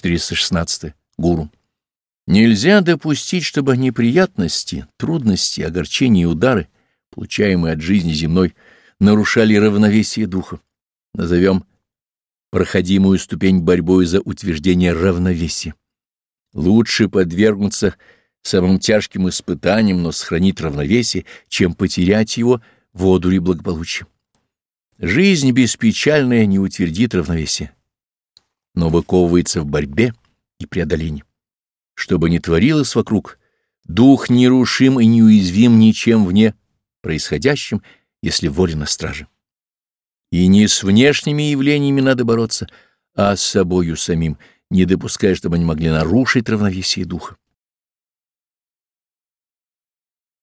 416. Гуру. Нельзя допустить, чтобы неприятности, трудности, огорчения и удары, получаемые от жизни земной, нарушали равновесие духа. Назовем проходимую ступень борьбой за утверждение равновесия. Лучше подвергнуться самым тяжким испытаниям, но сохранить равновесие, чем потерять его в одуре благополучия. Жизнь беспечальная не утвердит равновесие, но выковывается в борьбе и преодолении. Что бы ни творилось вокруг, дух нерушим и неуязвим ничем вне происходящим, если воля на страже. И не с внешними явлениями надо бороться, а с собою самим, не допуская, чтобы они могли нарушить равновесие духа.